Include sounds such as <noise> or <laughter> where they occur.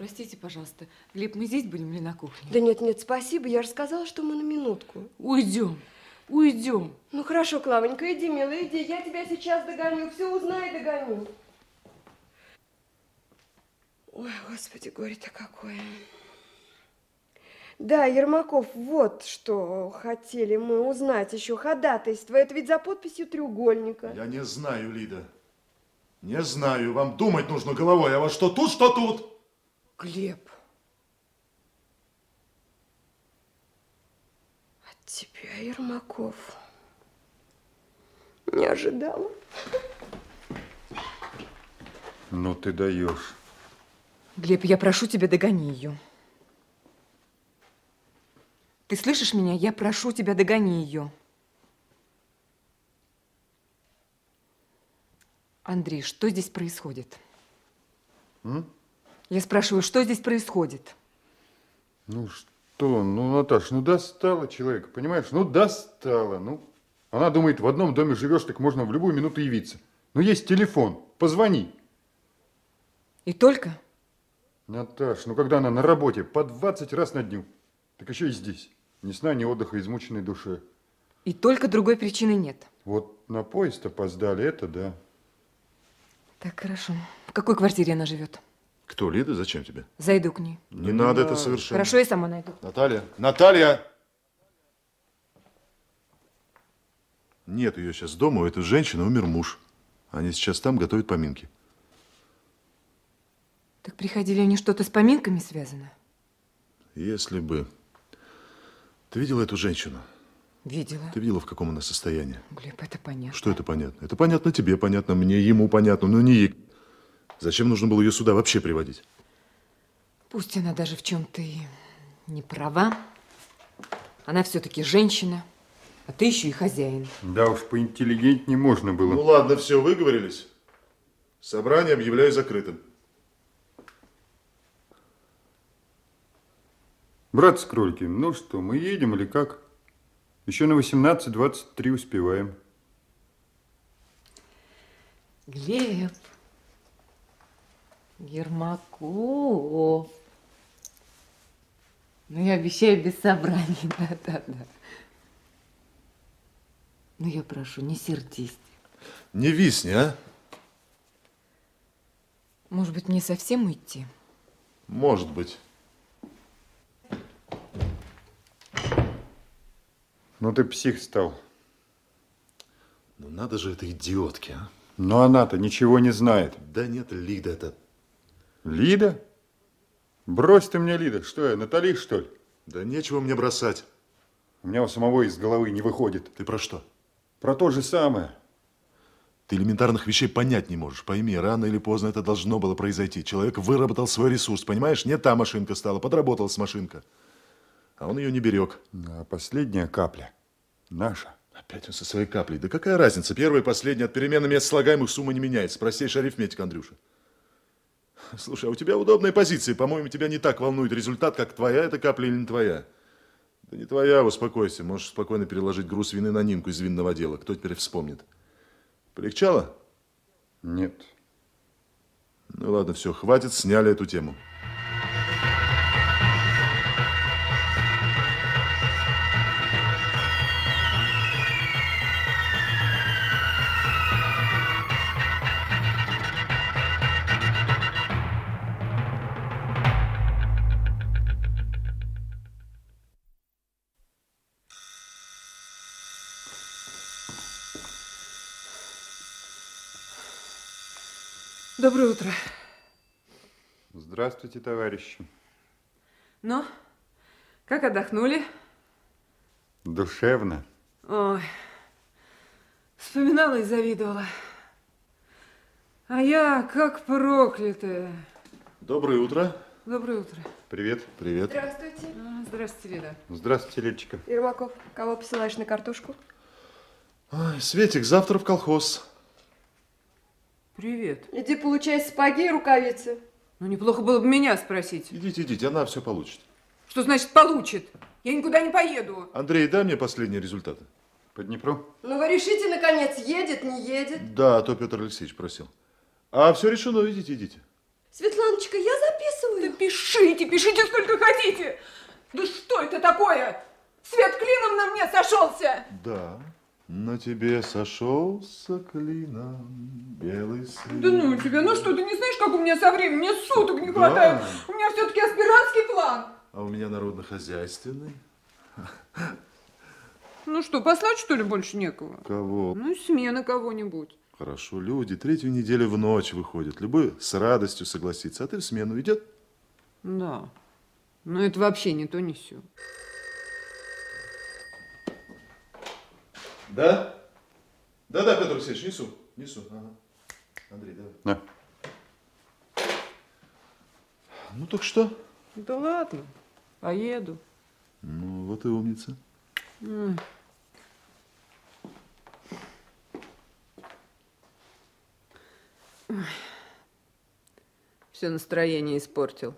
Простите, пожалуйста. Глеб, мы здесь будем или на кухне? Да нет, нет, спасибо. Я же сказала, что мы на минутку. Уйдем. Уйдем. Ну хорошо, Клавонька, иди, милая, иди. Я тебя сейчас догоню. Все узнай, догоню. Ой, господи, горе-то какое. Да, Ермаков, вот что хотели мы узнать еще. Ходатайство. Это ведь за подписью треугольника. Я не знаю, Лида. Не знаю. Вам думать нужно головой. А вот что тут, что тут. Глеб. От тебя, Ермаков. Не ожидала. Ну ты даешь. Глеб, я прошу тебя, догони ее. Ты слышишь меня? Я прошу тебя, догони ее. Андрей, что здесь происходит? М? Я спрашиваю, что здесь происходит? Ну что, ну, Наташ, ну достала человека, понимаешь? Ну достала, ну. Она думает, в одном доме живешь, так можно в любую минуту явиться. Ну есть телефон, позвони. И только? Наташ, ну когда она на работе по 20 раз на дню, так еще и здесь. Ни сна, ни отдыха измученной душе. И только другой причины нет. Вот на поезд опоздали, это да. Так, хорошо. В какой квартире она живет? Кто, Лида? Зачем тебе? Зайду к ней. Не надо это совершенно. Хорошо, я сама найду. Наталья. Наталья! Нет ее сейчас дома. У этой женщины умер муж. Они сейчас там готовят поминки. Так приходили они что-то с поминками связано? Если бы... Ты видела эту женщину? Видела. Ты видела, в каком она состоянии? Глеб, это понятно. Что это понятно? Это понятно тебе, понятно мне, ему понятно, но не ей. Зачем нужно было ее сюда вообще приводить? Пусть она даже в чем-то и не права. Она все-таки женщина, а ты еще и хозяин. Да уж, поинтеллигентнее можно было. Ну ладно, все, выговорились. Собрание объявляю закрытым. Брат с кроликом, ну что, мы едем или как? Еще на 18.23 успеваем. Глеб. Ермаков. Ну, я обещаю без собраний. <laughs> Да-да-да. Ну, я прошу, не сердись. Не висни, а? Может быть, мне совсем уйти? Может быть. Ну ты псих стал. Ну надо же этой идиотке, а? Но она-то ничего не знает. Да нет, Лида это... Лида? Брось ты мне, Лида. Что я, Натали, что ли? Да нечего мне бросать. У меня у самого из головы не выходит. Ты про что? Про то же самое. Ты элементарных вещей понять не можешь. Пойми, рано или поздно это должно было произойти. Человек выработал свой ресурс, понимаешь? Не та машинка стала, подработалась машинка. А он ее не берег. А последняя капля наша. Опять он со своей каплей. Да какая разница? Первая и последняя от перемены мест слагаемых сумма не меняется. Простейшая арифметика, Андрюша. Слушай, а у тебя удобная позиция. По-моему, тебя не так волнует результат, как твоя эта капля или не твоя. Да не твоя, успокойся. Можешь спокойно переложить груз вины на Нинку из винного дела. Кто теперь вспомнит? Полегчало? Нет. Ну ладно, все, хватит, сняли эту тему. Доброе утро. Здравствуйте, товарищи. Ну, как отдохнули? Душевно. Ой, вспоминала и завидовала. А я как проклятая. Доброе утро. Доброе утро. Привет. Привет. Здравствуйте. А, Здравствуйте, Лида. Здравствуйте, Лидочка. Ермаков, кого посылаешь на картошку? Ой, Светик, завтра в колхоз. Привет. Иди получай сапоги и рукавицы. Ну, неплохо было бы меня спросить. Идите, идите, она все получит. Что значит получит? Я никуда не поеду. Андрей, дай мне последние результаты. По Днепру? Ну вы решите, наконец, едет, не едет? Да, а то Петр Алексеевич просил. А все решено, идите, идите. Светланочка, я записываю. Пиши. Пишите, пишите сколько хотите. Да что это такое? Свет клином на мне сошелся. Да, на тебе сошелся клином белый свет. Да ну тебя, ну что, ты не знаешь, как у меня со временем? Мне суток не Да. хватает. У меня все-таки аспирантский план. А у меня народно-хозяйственный. Ну что, послать что ли больше некого? Кого? Ну, смена кого-нибудь. Хорошо, люди третью неделю в ночь выходят. Любой с радостью согласится. А ты в смену идет? Да. Но это вообще не то, не все. Да? Да-да, Петр Алексеевич, несу. Несу. Ага. Андрей, давай. На. Ну так что? Да ладно, поеду. Ну, вот и умница. Все настроение испортил.